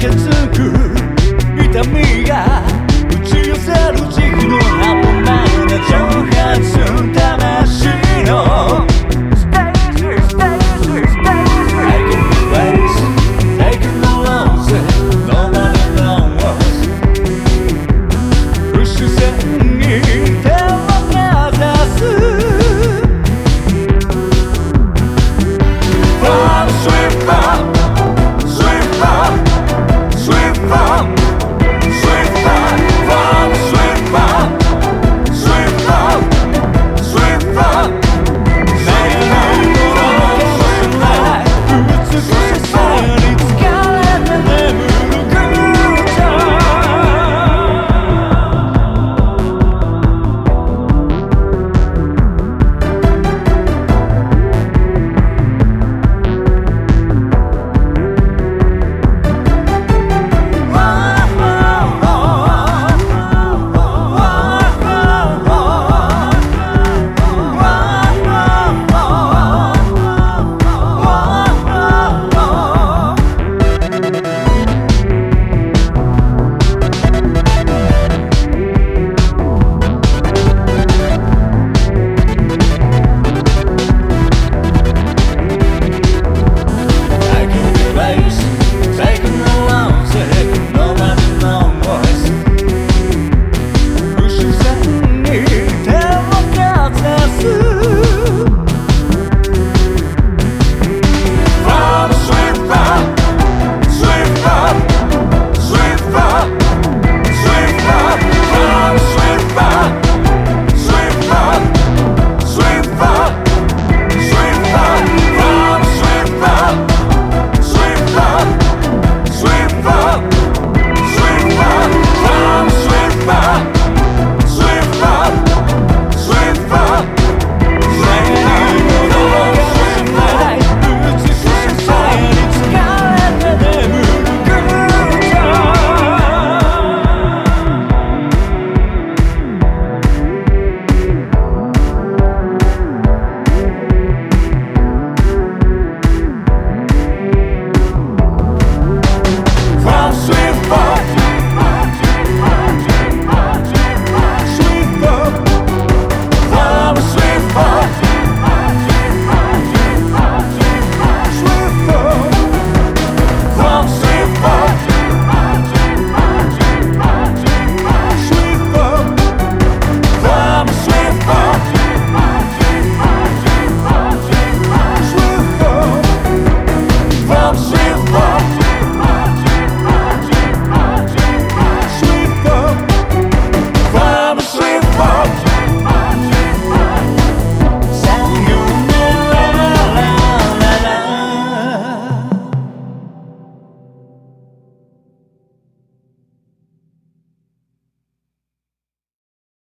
けつく痛みが打ち寄せる軸の波紋な蒸発